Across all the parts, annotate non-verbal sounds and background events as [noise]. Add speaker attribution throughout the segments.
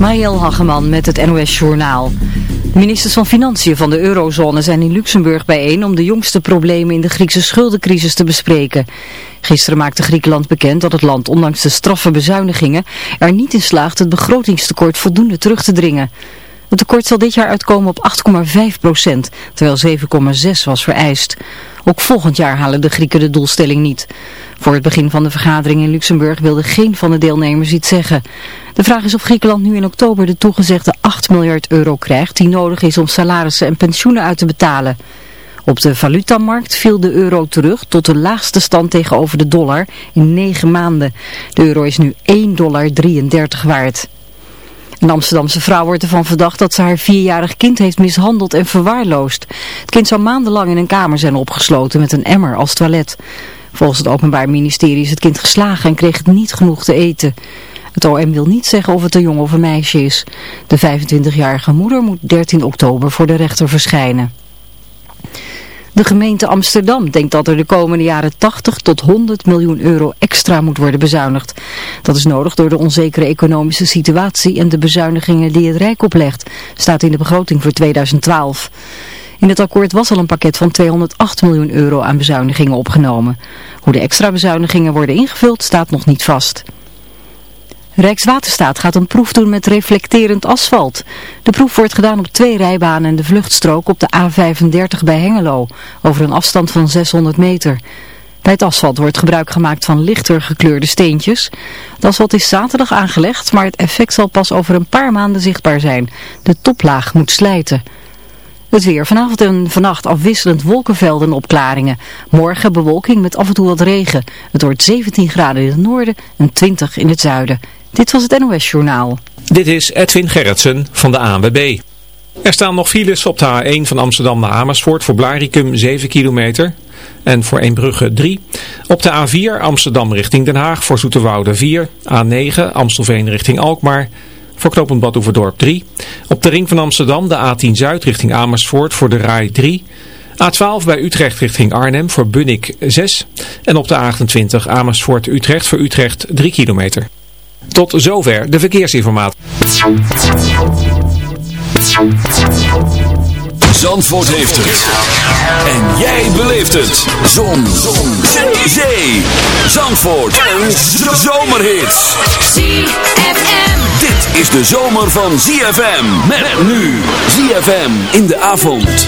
Speaker 1: Marielle Hageman met het NOS Journaal. Ministers van Financiën van de eurozone zijn in Luxemburg bijeen om de jongste problemen in de Griekse schuldencrisis te bespreken. Gisteren maakte Griekenland bekend dat het land ondanks de straffe bezuinigingen er niet in slaagt het begrotingstekort voldoende terug te dringen. Het tekort zal dit jaar uitkomen op 8,5 procent, terwijl 7,6 was vereist. Ook volgend jaar halen de Grieken de doelstelling niet. Voor het begin van de vergadering in Luxemburg wilde geen van de deelnemers iets zeggen. De vraag is of Griekenland nu in oktober de toegezegde 8 miljard euro krijgt die nodig is om salarissen en pensioenen uit te betalen. Op de valutamarkt viel de euro terug tot de laagste stand tegenover de dollar in 9 maanden. De euro is nu 1,33 dollar waard. Een Amsterdamse vrouw wordt ervan verdacht dat ze haar vierjarig kind heeft mishandeld en verwaarloosd. Het kind zou maandenlang in een kamer zijn opgesloten met een emmer als toilet. Volgens het Openbaar Ministerie is het kind geslagen en kreeg het niet genoeg te eten. Het OM wil niet zeggen of het een jongen of een meisje is. De 25-jarige moeder moet 13 oktober voor de rechter verschijnen. De gemeente Amsterdam denkt dat er de komende jaren 80 tot 100 miljoen euro extra moet worden bezuinigd. Dat is nodig door de onzekere economische situatie en de bezuinigingen die het Rijk oplegt, staat in de begroting voor 2012. In het akkoord was al een pakket van 208 miljoen euro aan bezuinigingen opgenomen. Hoe de extra bezuinigingen worden ingevuld staat nog niet vast. Rijkswaterstaat gaat een proef doen met reflecterend asfalt. De proef wordt gedaan op twee rijbanen en de vluchtstrook op de A35 bij Hengelo, over een afstand van 600 meter. Bij het asfalt wordt gebruik gemaakt van lichter gekleurde steentjes. Het asfalt is zaterdag aangelegd, maar het effect zal pas over een paar maanden zichtbaar zijn. De toplaag moet slijten. Het weer. Vanavond en vannacht afwisselend wolkenvelden en opklaringen. Morgen bewolking met af en toe wat regen. Het wordt 17 graden in het noorden en 20 in het zuiden. Dit was het NOS Journaal.
Speaker 2: Dit is Edwin Gerritsen van de ANWB. Er staan nog files op de A1 van Amsterdam naar Amersfoort voor Blaricum 7 kilometer en voor Eembrugge 3. Op de A4 Amsterdam richting Den Haag voor Zoeterwoude 4. A9 Amstelveen richting Alkmaar voor knooppunt Badhoevedorp 3. Op de ring van Amsterdam de A10 Zuid richting Amersfoort voor de RAI 3. A12 bij Utrecht richting Arnhem voor Bunnik 6. En op de A28 Amersfoort Utrecht voor Utrecht 3 kilometer. Tot zover de verkeersinformatie.
Speaker 3: Zandvoort heeft het. En jij beleeft het. Zon. Zon. Zee. Zandvoort. Een zomerhit. ZFM. Dit is de zomer van ZFM. Met nu. ZFM in de avond.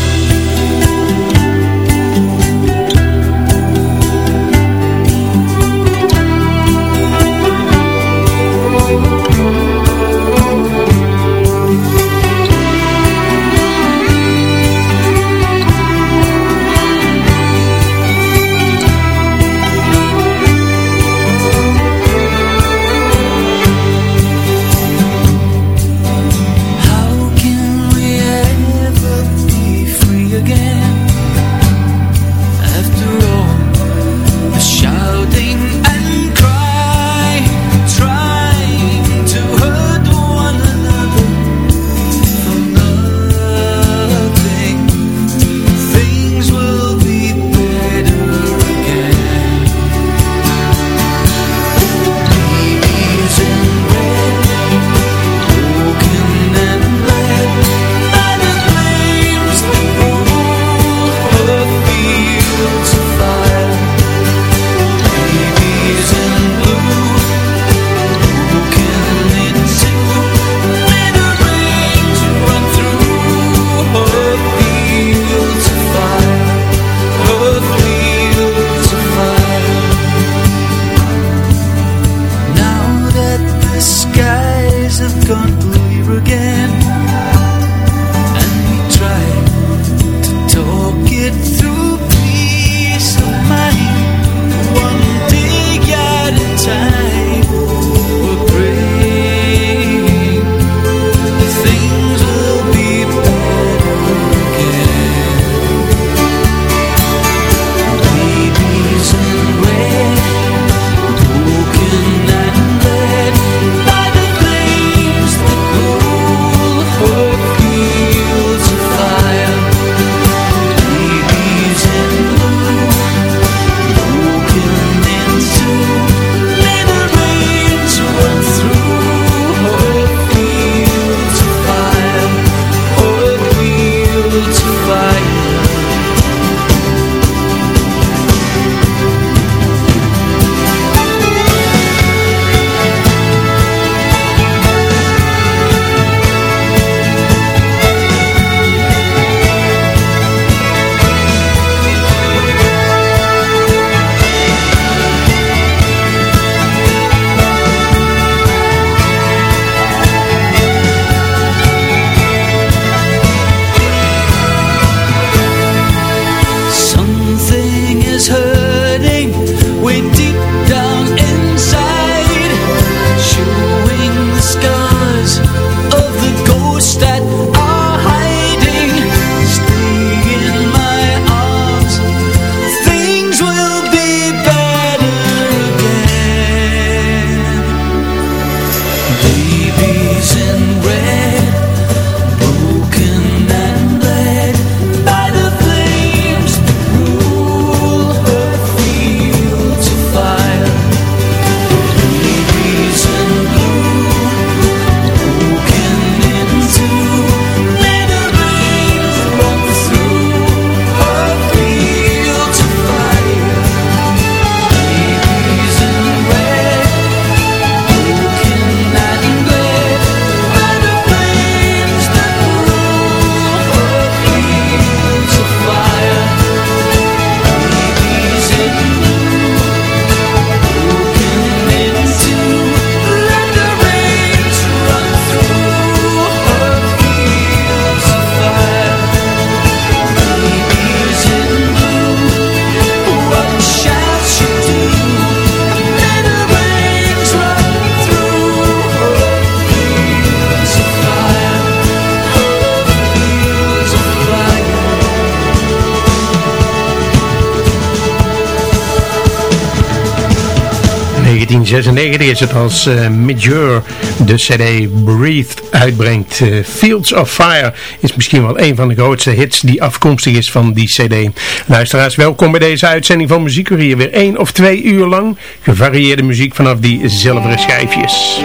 Speaker 4: 1996 is het als uh, Major de CD Breathe uitbrengt. Uh, Fields of Fire is misschien wel een van de grootste hits die afkomstig is van die CD. Luisteraars, welkom bij deze uitzending van Muziekurier. Weer één of twee uur lang gevarieerde muziek vanaf die zilveren schijfjes.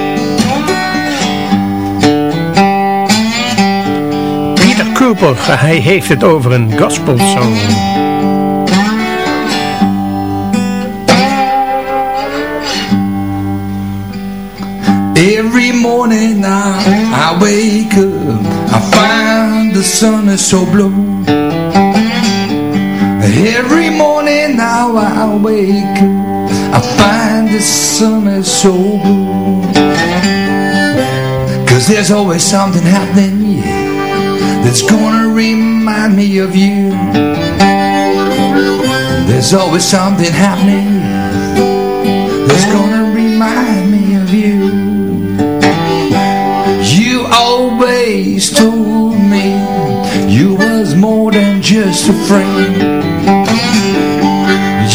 Speaker 4: Peter Cooper, hij heeft het over een gospel song.
Speaker 5: Every morning now I wake up I find the sun is so blue. Every morning now I wake up I find the sun is so blue. Cause there's always something happening yeah, That's gonna remind me of you. There's always something happening That's gonna always told me you was more than just a friend.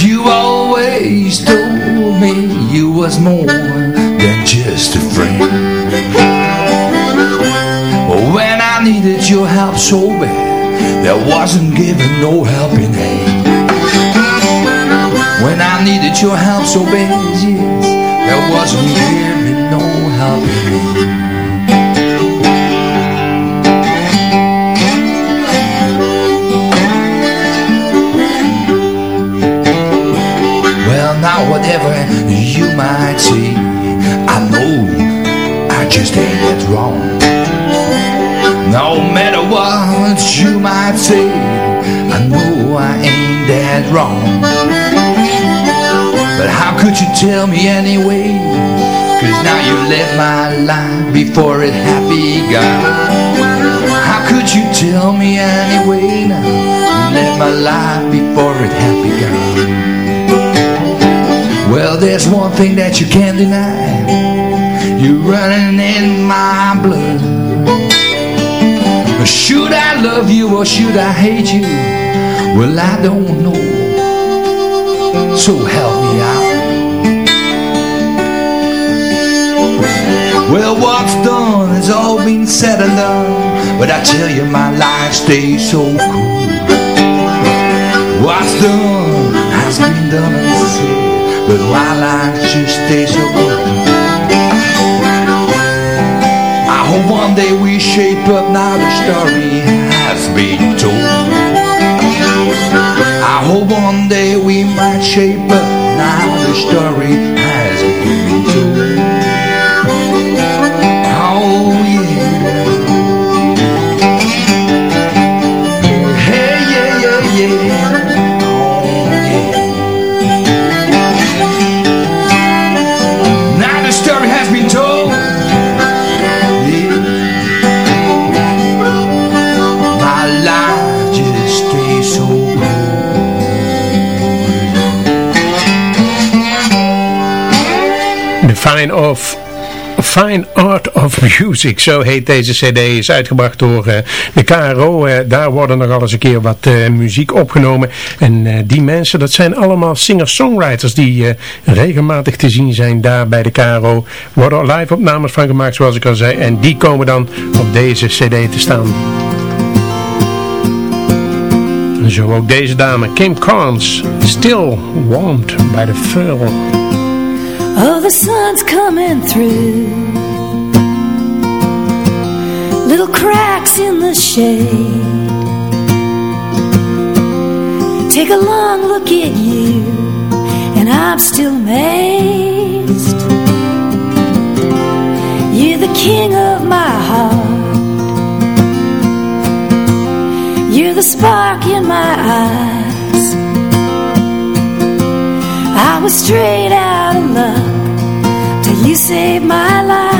Speaker 5: You always told me you was more than just a friend. When I needed your help so bad, there wasn't given no helping hand. When I needed your help so bad, yes, there wasn't given no helping hand. Say I know I just ain't that wrong. No matter what you might say I know I ain't that wrong. But how could you tell me anyway? Cause now you left my life before it had begun How could you tell me anyway? Now You left my life before it had begun there's one thing that you can't deny. You're running in my blood. Should I love you or should I hate you? Well, I don't know. So help me out. Well, what's done has all been said and done. But I tell you my life stays so cool. What's done has been done but why life just stays so good? I hope one day we shape up now the story has been told. I hope one day we might shape up now the story has been told
Speaker 4: of Fine Art of Music, zo heet deze cd, is uitgebracht door uh, de KRO. Uh, daar worden nog eens een keer wat uh, muziek opgenomen. En die mensen, dat zijn allemaal singer-songwriters die regelmatig te zien zijn daar bij de KRO. Worden live opnames van gemaakt, zoals ik al zei. En die komen dan op deze cd te staan. Zo ook deze dame, Kim Carnes, Still Warmed by the Thrill.
Speaker 6: Oh, the sun's coming through. Little cracks in the shade. Take a long look at you And I'm still amazed. You're the king of my heart. You're the spark in my eyes I was straight out of luck Till you saved my life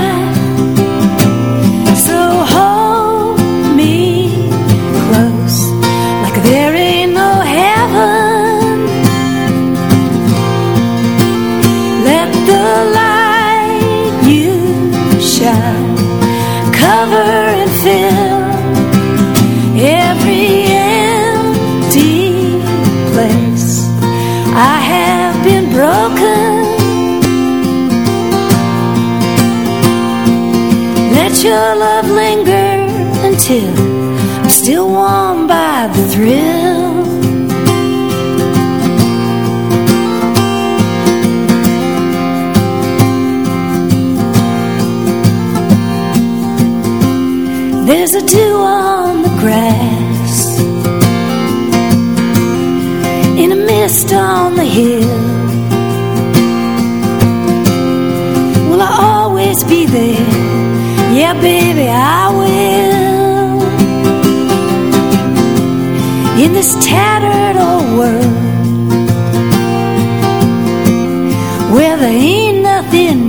Speaker 6: your love linger until I'm still warm by the thrill. There's a dew on the grass In a mist on the hill baby, I will. In this tattered old world Where there ain't nothing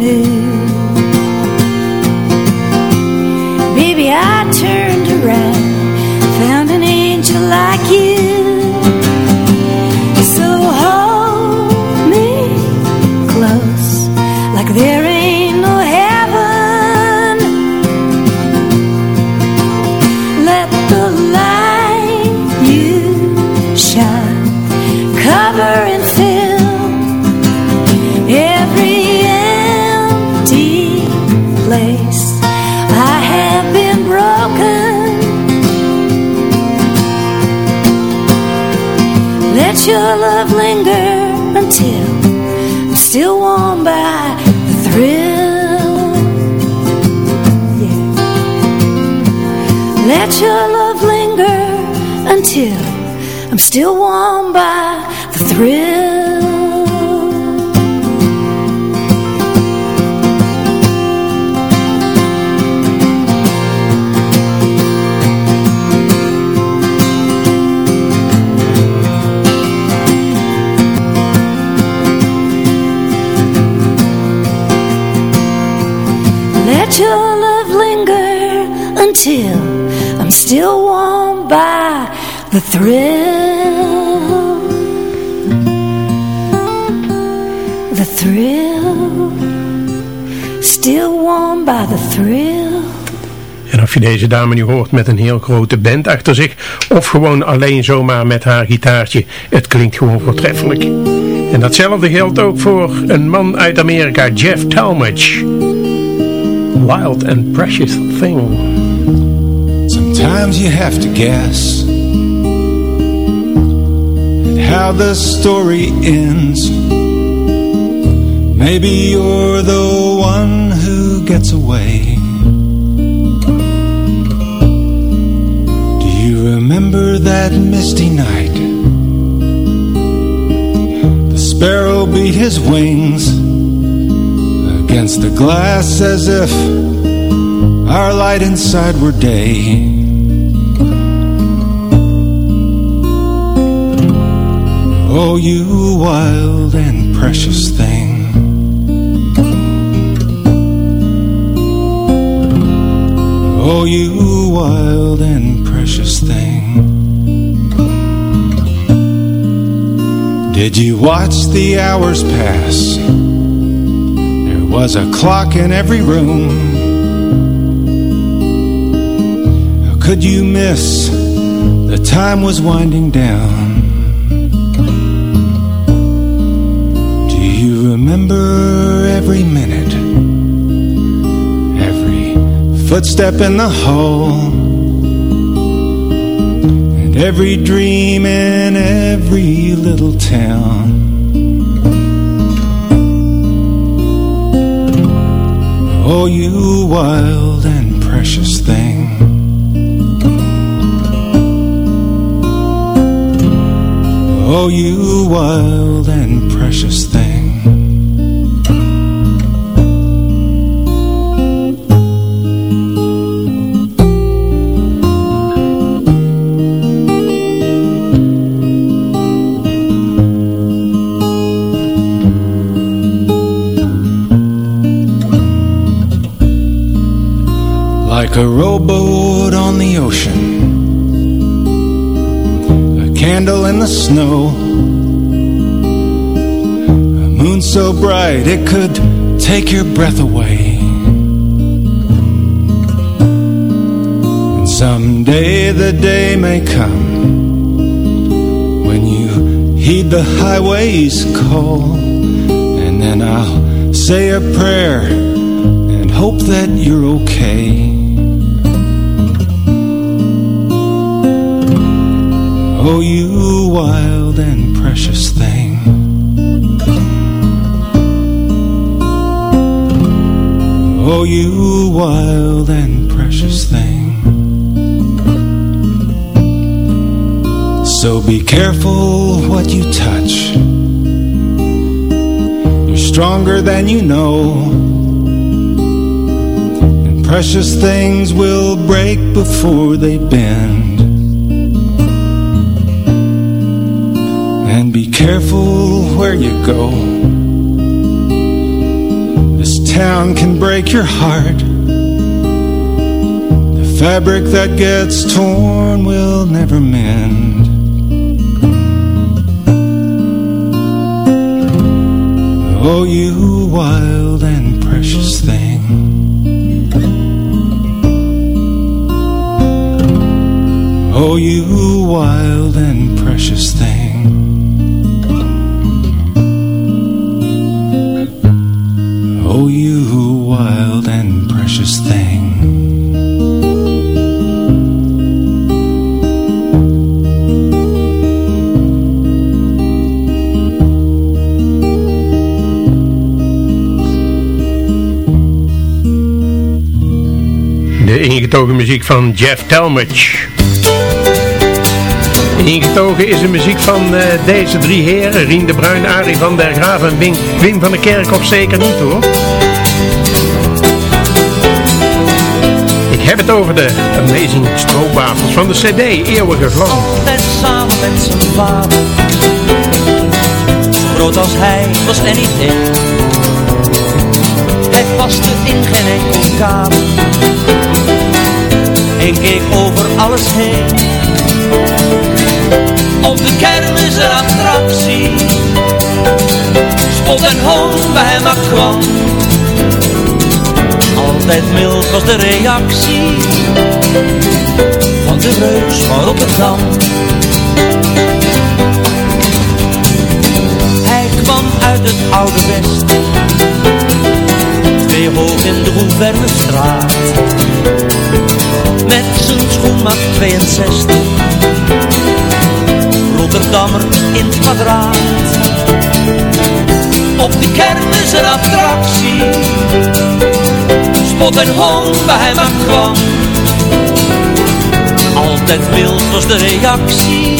Speaker 4: deze dame nu hoort met een heel grote band achter zich of gewoon alleen zomaar met haar gitaartje, het klinkt gewoon voortreffelijk. En datzelfde geldt ook voor een man uit Amerika, Jeff Talmadge. Wild and Precious Thing.
Speaker 7: Sometimes you have to guess how the story ends. Maybe you're the one who gets away. Remember that misty night? The sparrow beat his wings against the glass as if our light inside were day. Oh, you wild and precious thing. Oh, you wild and precious thing. Did you watch the hours pass? There was a clock in every room. How could you miss? The time was winding down. Do you remember every minute? Every footstep in the hall? Every dream in every little town? Oh, you wild and precious thing Oh, you wild and precious thing like a rowboat on the ocean, a candle in the snow, a moon so bright it could take your breath away. And someday the day may come when you heed the highway's call, and then I'll say a prayer and hope that you're okay. Oh, you wild and precious thing. Oh, you wild and precious thing. So be careful what you touch. You're stronger than you know. And precious things will break before they bend. Careful where you go. This town can break your heart. The fabric that gets torn will never mend. Oh, you wild and precious thing. Oh, you wild and precious thing. Precious thing.
Speaker 4: De ingetogen muziek van Jeff Talmadge. Ingetogen is de muziek van eh, deze drie heren. Rien de Bruin, Arie van der Graaf en Wim, Wim van der Kerkhof zeker niet hoor. Ik heb het over de Amazing Stroopwafels van de cd Eeuwige Vlam.
Speaker 8: Altijd samen met zijn vader. Groot als hij was er niet één. Hij paste in geen enkel kamer. En keek over alles heen. Op de kermis een attractie. Spot en hoon bij hem kwam. Altijd mild was de reactie van de reus van Rotterdam. Hij kwam uit het oude West, twee hoog in de Gouvernestraat. Met zijn schoenmaat 62, Rotterdammer in het kwadraat. Op de kermis een attractie, spot en hoon bij aan kwam. Altijd wild was de reactie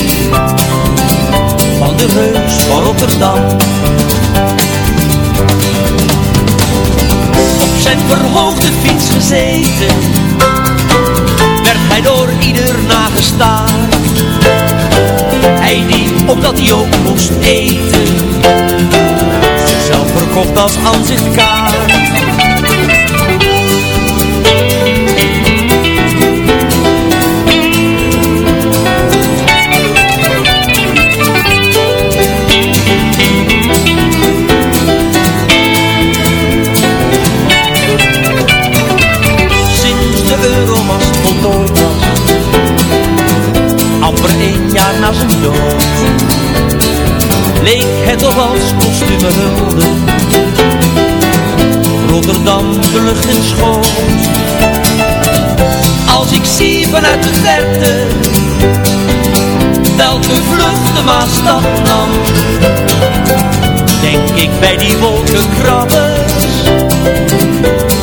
Speaker 8: van de reus van Rotterdam. Op zijn verhoogde fiets gezeten, werd hij door ieder nagestaard. Hij die, omdat hij ook moest eten, zichzelf verkocht als aanzichtkaart. De Maastad nam. Denk ik bij die wolkenkrabbers,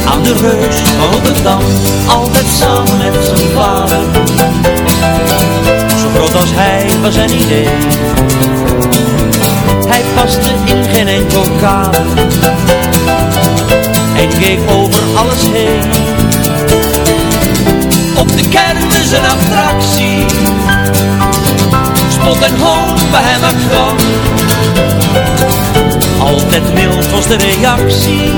Speaker 8: aan de reus van Rotterdam, altijd samen met zijn vader. Zo groot als hij was zijn idee. Hij paste in geen enkel kader. Hij keek over alles heen. Op de kermis een attractie. Spot en hoon bij hem kwam Altijd mild was de reactie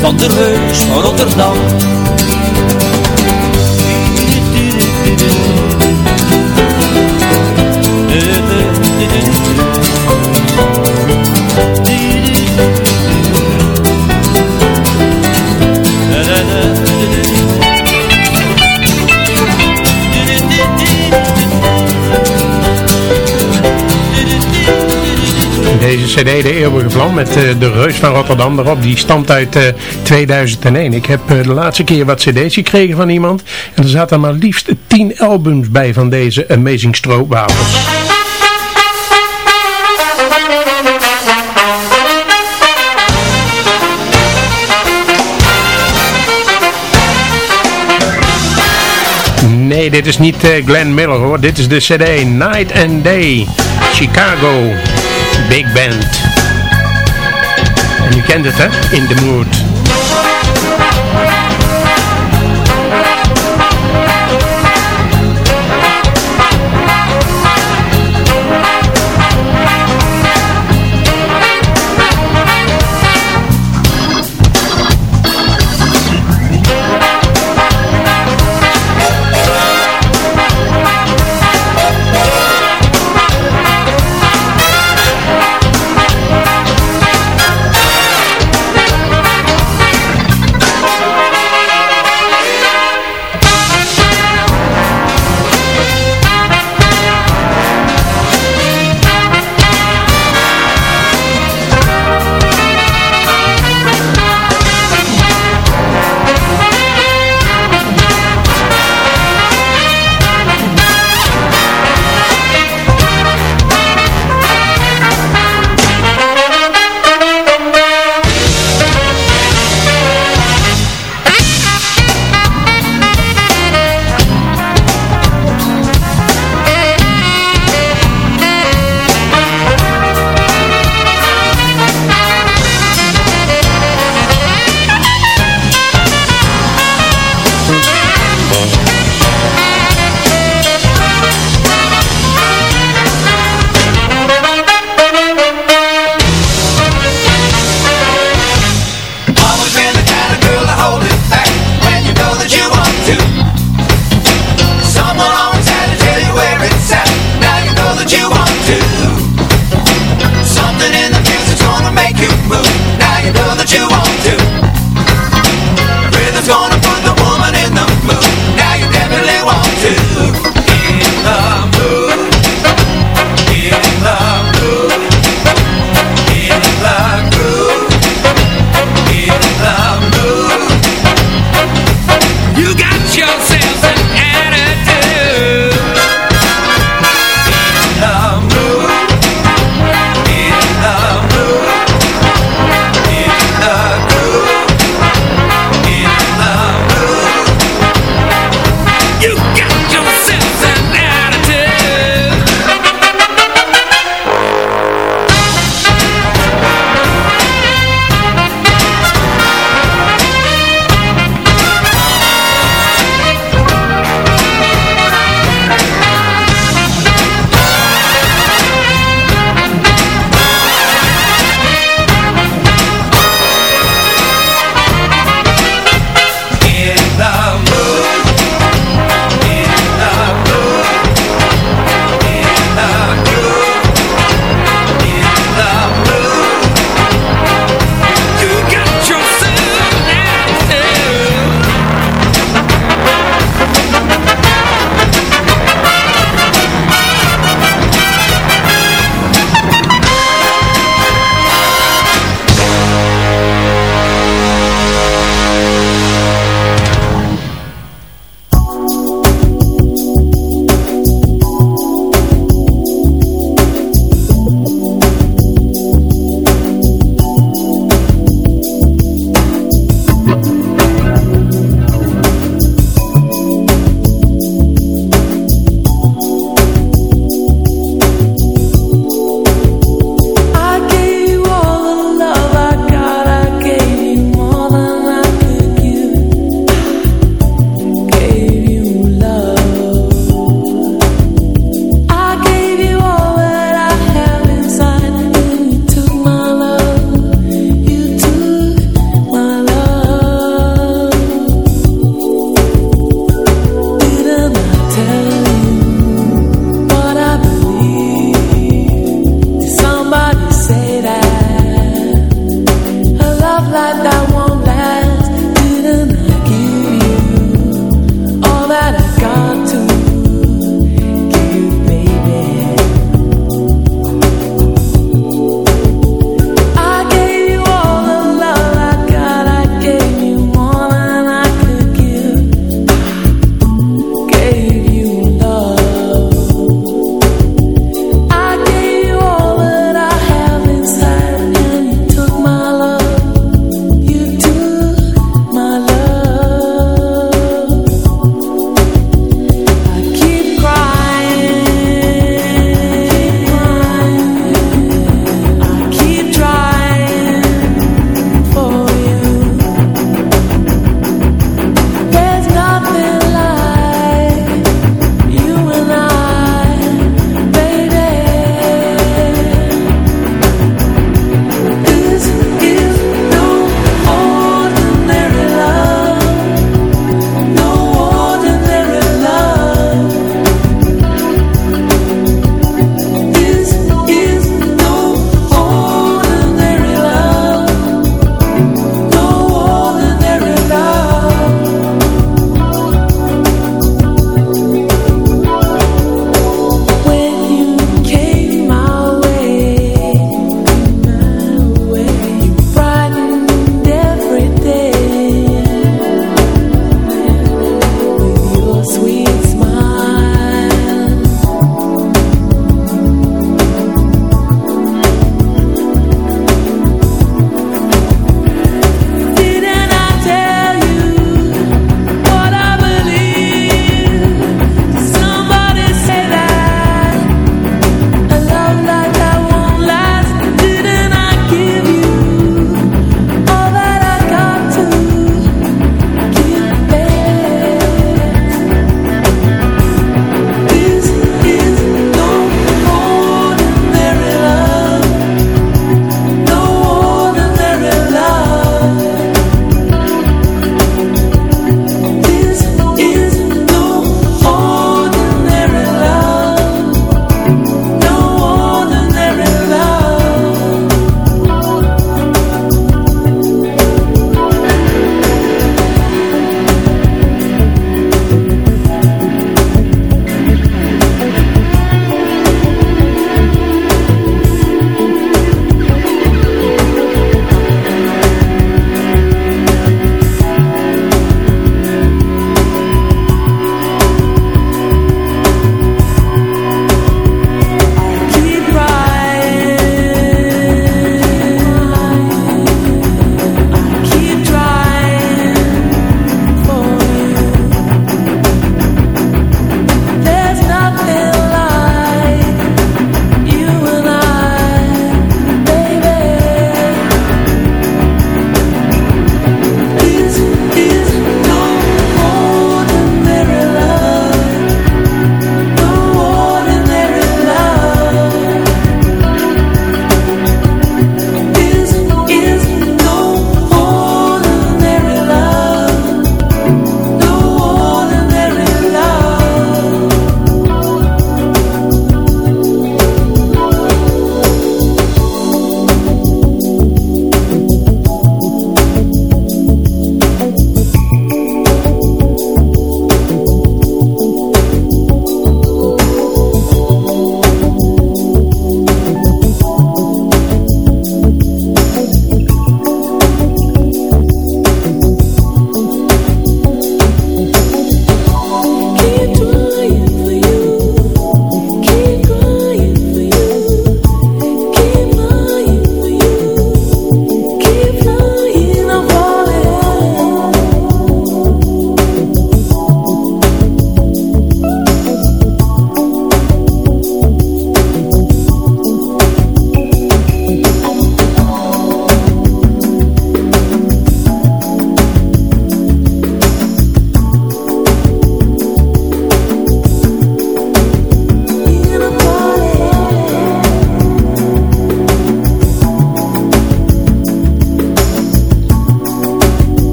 Speaker 8: Van de reus van Rotterdam
Speaker 9: Deze cd, De Eeuwige Vlam, met uh, de Reus van Rotterdam erop, die stamt uit uh, 2001. Ik heb uh, de laatste keer wat cd's gekregen van iemand en er zaten maar liefst 10 albums bij van deze Amazing Stroopwafels. Nee, dit is niet Glenn Miller hoor. Dit is de CD Night and Day Chicago Big Band. En u kent het hè? In the Mood.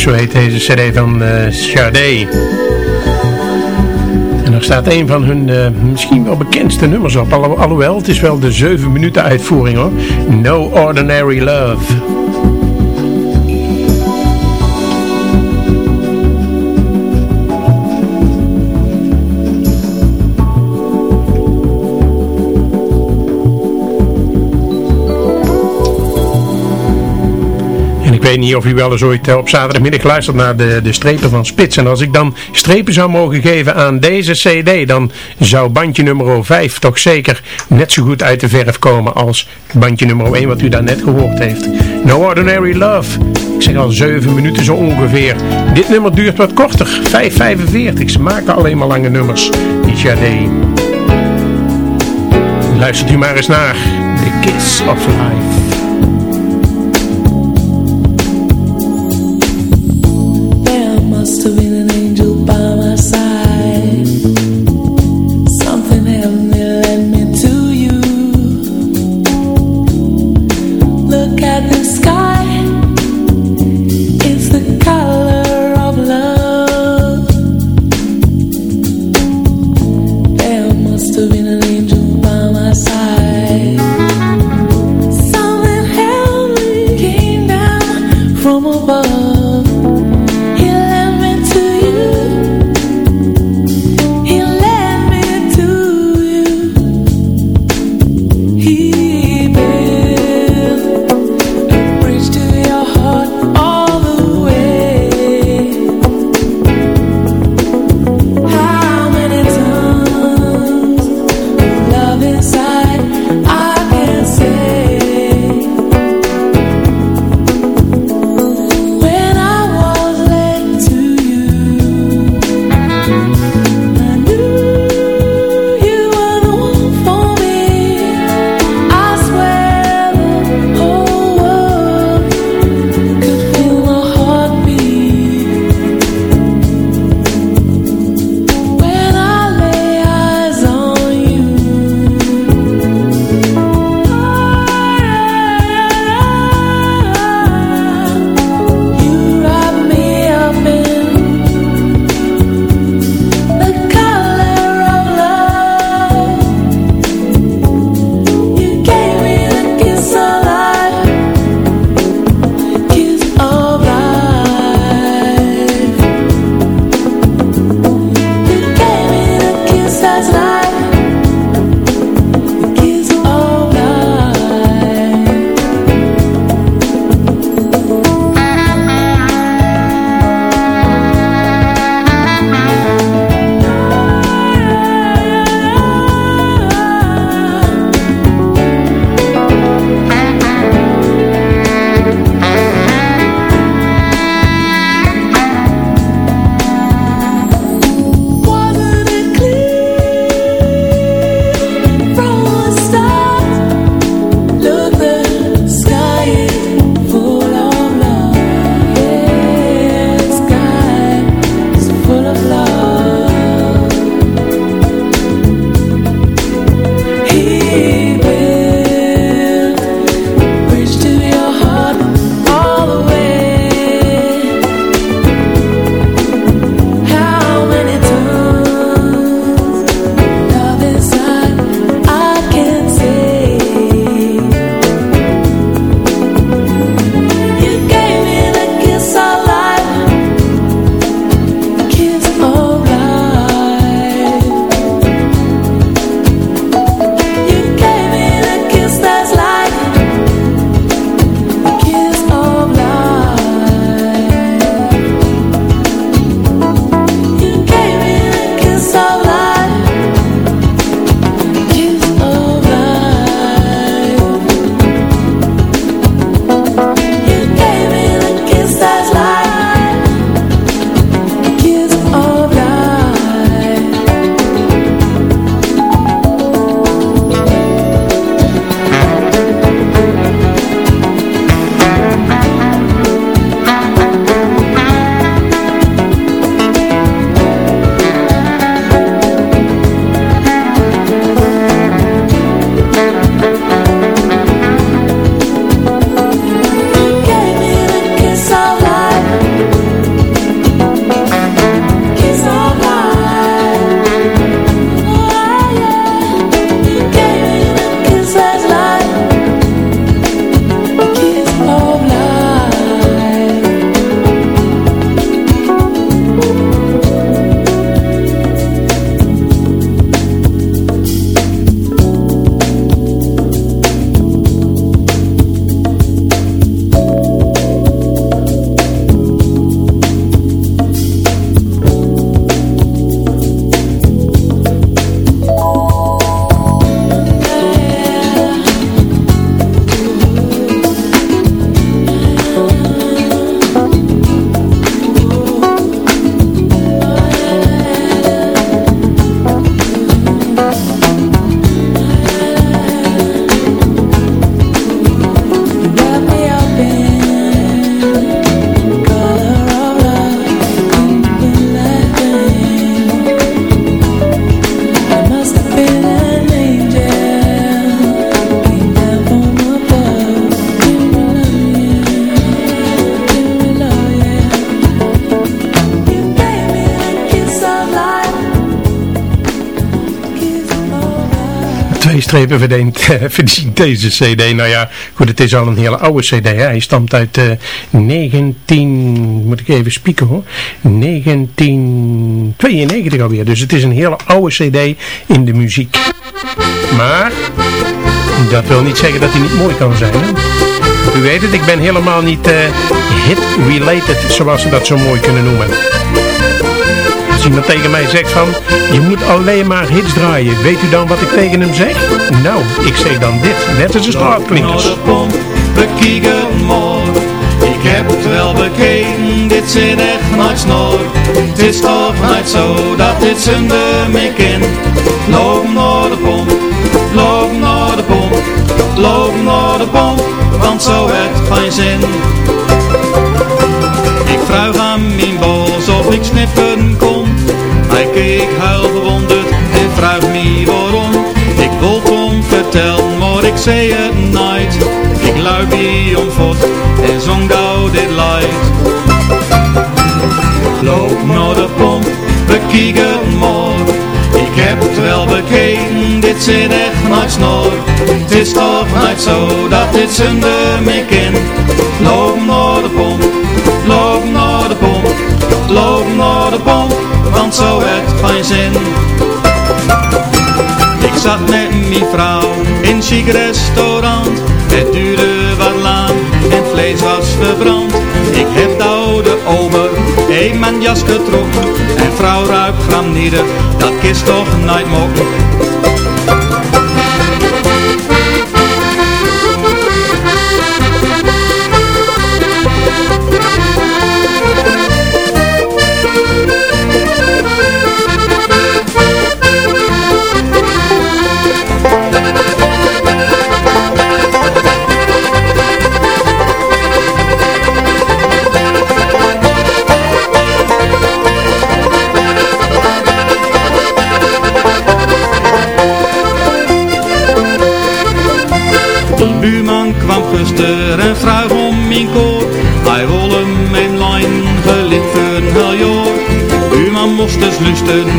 Speaker 6: Zo heet deze cd van uh, Sade. En er staat een van hun uh, misschien wel bekendste nummers op. alhoewel, het is wel de 7 minuten uitvoering hoor. No Ordinary Love. Weet niet of u wel eens ooit eh, op zaterdagmiddag luistert naar de, de strepen van Spits. En als ik dan strepen zou mogen geven aan deze cd, dan zou bandje nummer 5 toch zeker net zo goed uit de verf komen als bandje nummer 1 wat u daar net gehoord heeft. No Ordinary Love. Ik zeg al 7 minuten zo ongeveer. Dit nummer duurt wat korter, 5,45. Ze maken alleen maar lange nummers, die Sade. Luistert u maar eens naar The Kiss of Life.
Speaker 4: Strepen verdient, [laughs] verdient deze cd. Nou ja, goed, het is al een hele oude cd. Hè. Hij stamt uit uh, 19, moet ik even spieken hoor, 1992 alweer. Dus het is een hele oude cd in de muziek. Maar, dat wil niet zeggen dat hij niet mooi kan zijn. Hè? U weet het, ik ben helemaal niet uh, hit-related, zoals ze dat zo mooi kunnen noemen. Als iemand tegen mij zegt van, je moet alleen maar hits draaien, weet u dan wat ik tegen hem zeg? Nou, ik zeg dan dit, net als de straatklinkers.
Speaker 10: We kijken morgen, ik heb het wel bekeken, dit zit echt nooit snor. Het is toch niet zo dat dit zonder me kind. Loop naar de pomp, loop naar de pomp, loop naar de pomp, want zo het geen zin. Ik vraag aan mijn bos of ik kon. Keek huil verwonderd en vraagt me waarom. Ik wil kom vertellen, maar ik zei het nooit. Ik lui die om en zong nou dit light. Loop naar de pomp, bekijken maar. Ik heb het wel bekeken, dit zit echt nooit snor. Het is toch niet zo dat dit zonder me kind. Loop naar de pomp, loop naar de pomp, loop naar de pomp, want zo het geen zin. Ik zat met mijn vrouw in chic restaurant, het duurde wat lang en vlees was verbrand. Ik heb de oude ober, een mijn jas getrokken en vrouw ruikt granieren, dat kist toch nooit mogen.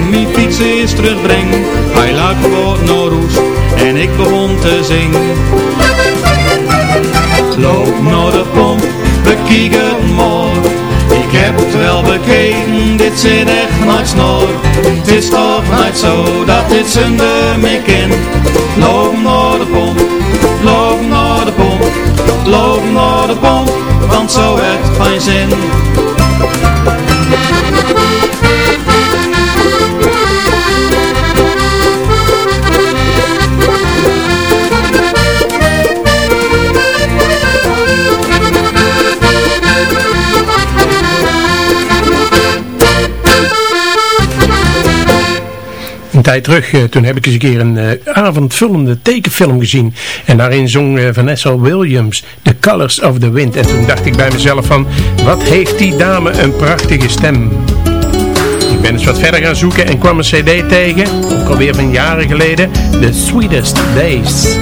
Speaker 10: Mijn fiets is terugbrengen. Hij luidt voor naar roes en ik begon te zingen. Loop naar de pomp, bekijk maar. Ik heb het wel bekeken, dit zit echt nooit snor. Het is toch niet zo dat dit zonder me kind. Loop naar de pomp, loop naar de pomp loop naar de pomp, want zo het geen zin.
Speaker 4: Terug, eh, toen heb ik eens een keer een uh, avondvullende tekenfilm gezien. En daarin zong uh, Vanessa Williams The Colors of the Wind. En toen dacht ik bij mezelf van, wat heeft die dame een prachtige stem. Ik ben eens wat verder gaan zoeken en kwam een cd tegen, ook alweer van jaren geleden, The Sweetest Days.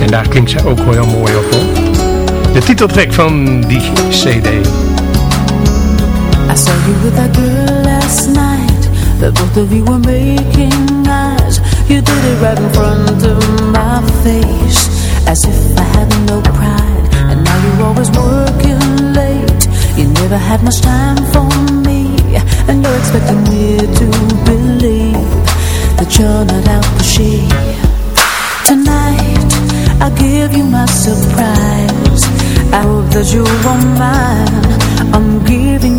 Speaker 4: En daar klinkt ze ook wel heel mooi op hoor. De titeltrack van die cd.
Speaker 6: I you with that last night That both of you were making eyes. You did it right in front of my face As if I had no pride. And now you're always working late. You never had much time for me And you're expecting me to believe That you're not out for she Tonight I'll give you my surprise. I hope that you won't mind. I'm giving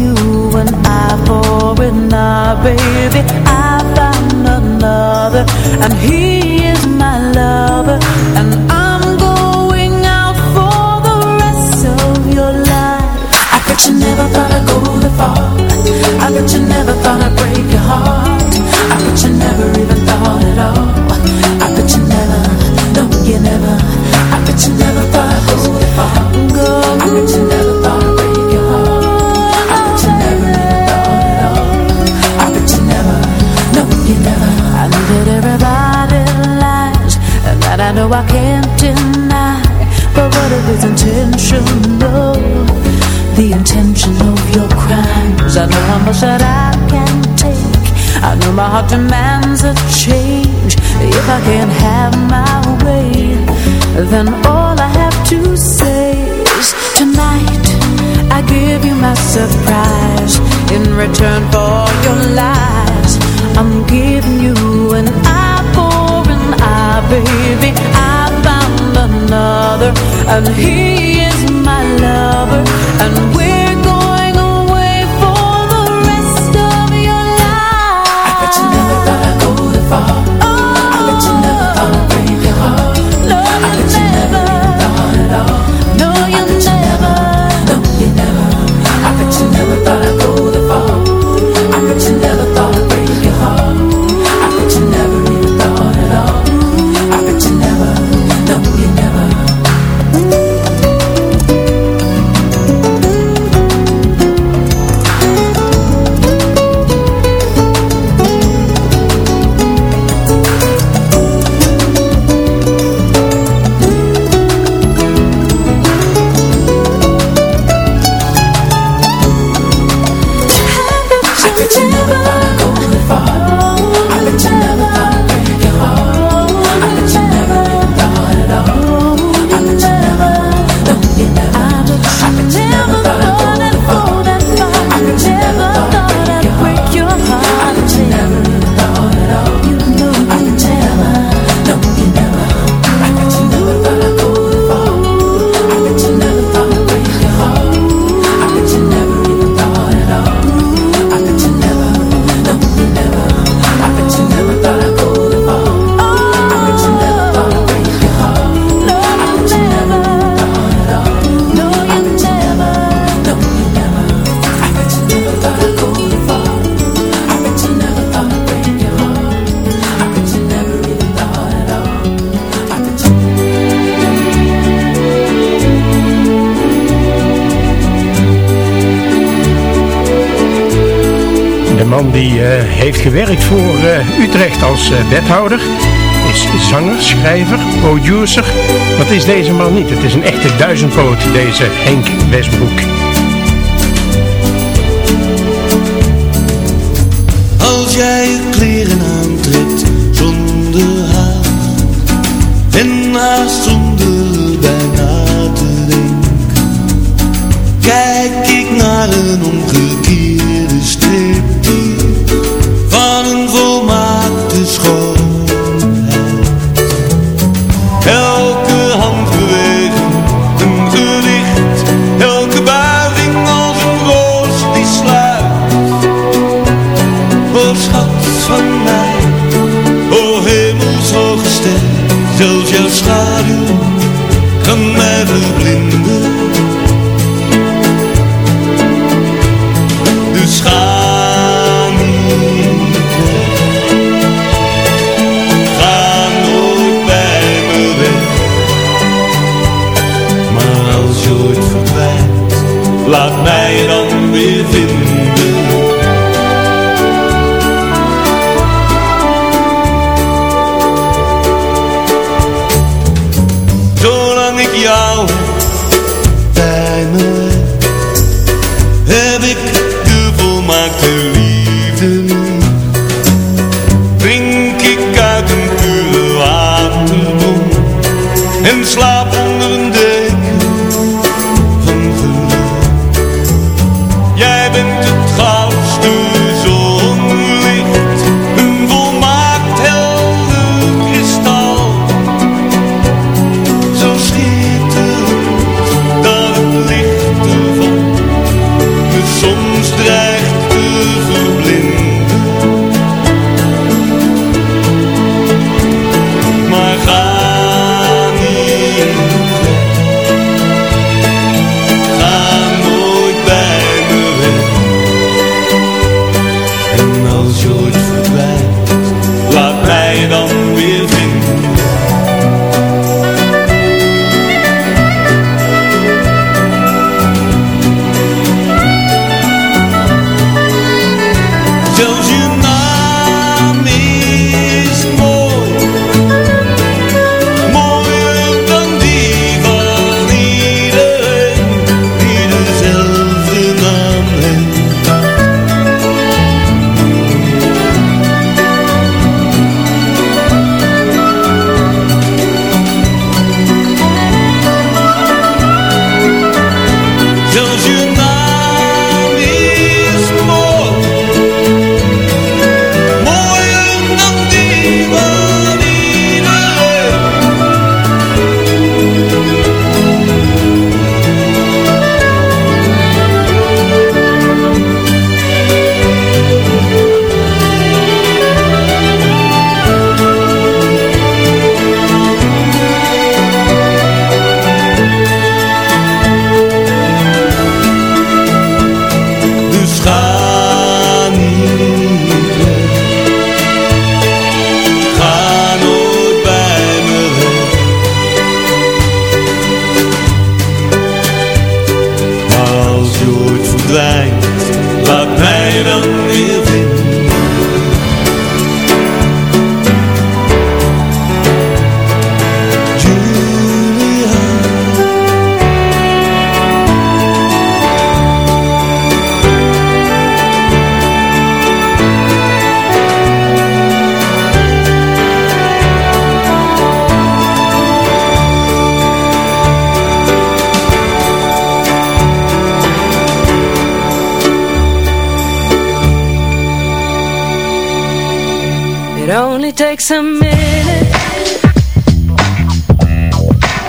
Speaker 6: for baby I found another And he is my lover And I'm going out for the rest of your life. I bet you never thought I'd go that far. I bet you never thought I'd break your heart. I bet you never even thought at all. I bet you never, no you never. I bet you never thought I'd go that far. I bet you never I can't deny But what if it's intentional. The intention of your crimes. I know how much that I can take. I know my heart demands a change. If I can't have my way Then all I have to say is Tonight I give you my surprise. In return for your lies I'm giving you an an eye Baby, I found another And he is my lover And
Speaker 4: uh, wethouder. Is zanger, schrijver, producer. Wat is deze man niet? Het is een echte duizendpoot, deze Henk Westbroek.
Speaker 3: Als jij je kleren aantrekt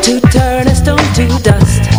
Speaker 6: to turn a stone to dust.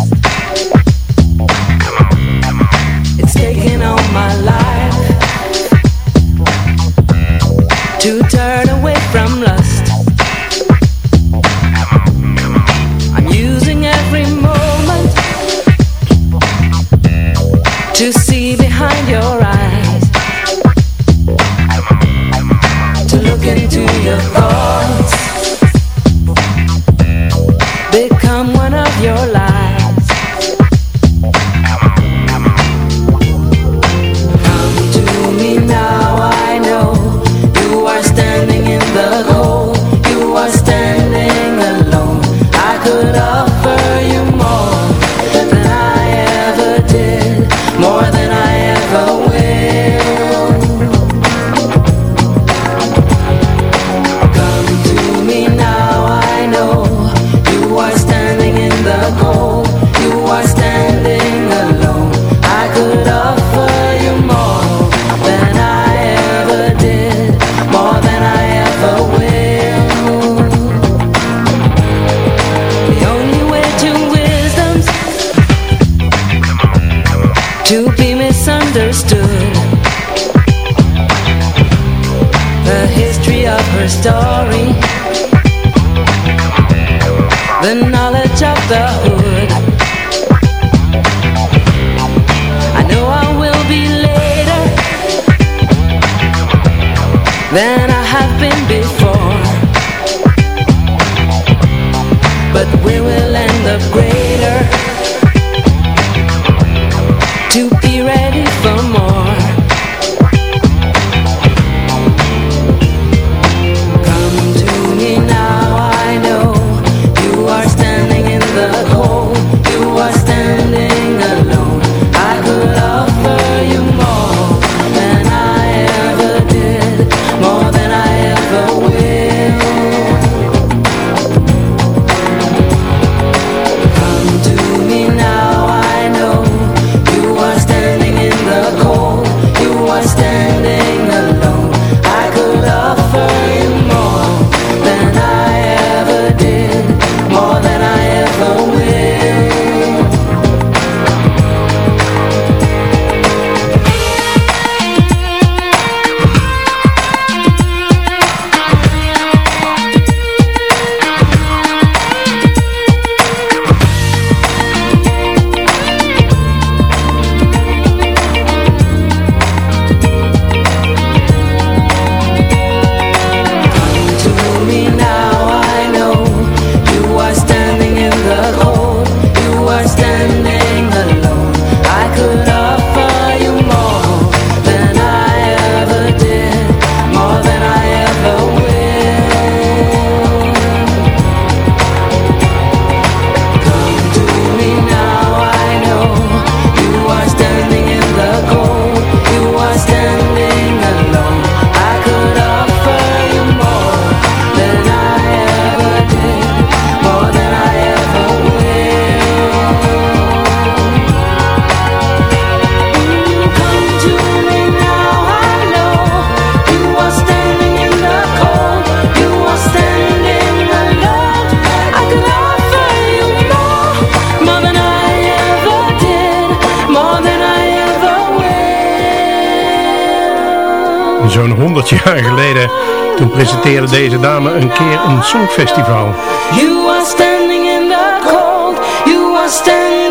Speaker 4: zo'n 100 jaar geleden. Toen presenteerde deze dame een keer een songfestival.
Speaker 6: You are standing in the cold, you are standing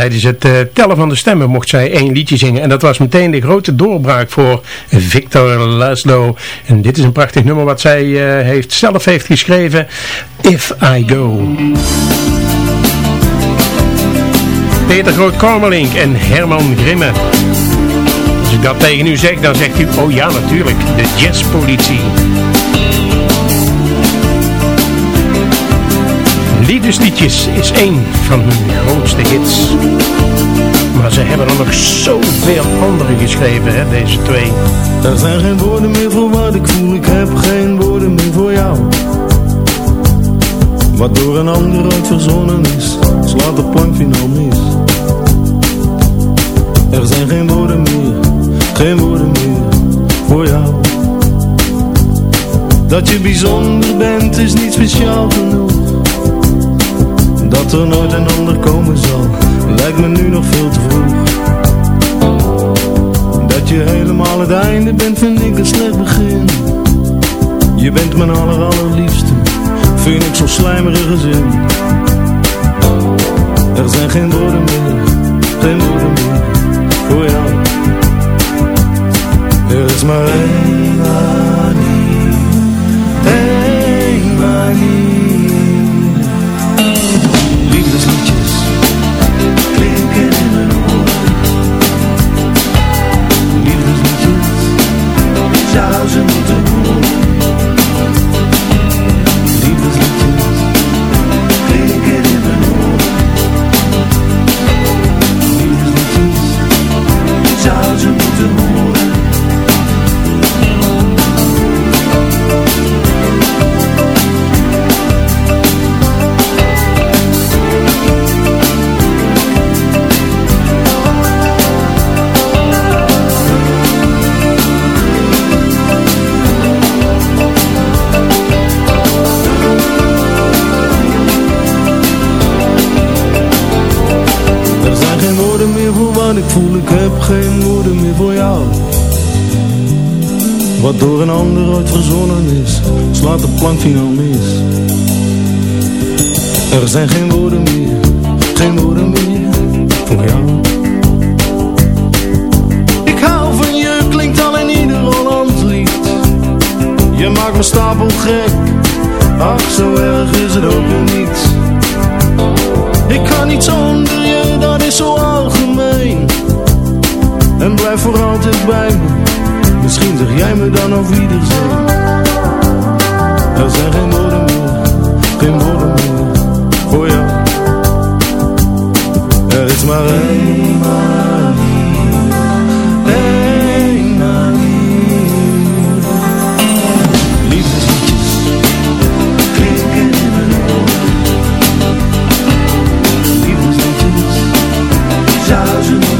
Speaker 4: tijdens het eh, tellen van de stemmen mocht zij één liedje zingen. En dat was meteen de grote doorbraak voor Victor Laszlo. En dit is een prachtig nummer wat zij eh, heeft, zelf heeft geschreven. If I Go. Peter Groot-Kormelink en Herman Grimme. Als ik dat tegen u zeg, dan zegt u, oh ja natuurlijk, de jazzpolitie. Liefdesliedjes is een van hun grootste hits. Maar ze hebben er nog zoveel andere geschreven, hè, deze twee.
Speaker 3: Er zijn geen woorden meer voor wat ik voel, ik heb geen woorden meer voor jou.
Speaker 11: Wat door een ander uit verzonnen is, slaat de plank finaal nou mis. Er zijn geen woorden meer, geen woorden meer voor jou. Dat je bijzonder bent is niet speciaal genoeg. Dat er nooit een ander komen zal Lijkt me nu nog veel te vroeg. Dat je helemaal het einde bent vind ik een slecht begin. Je bent mijn aller allerliefste Vind ik zo'n slijmerige zin. Er zijn geen woorden meer Geen woorden meer Voor jou. Er is maar één Zou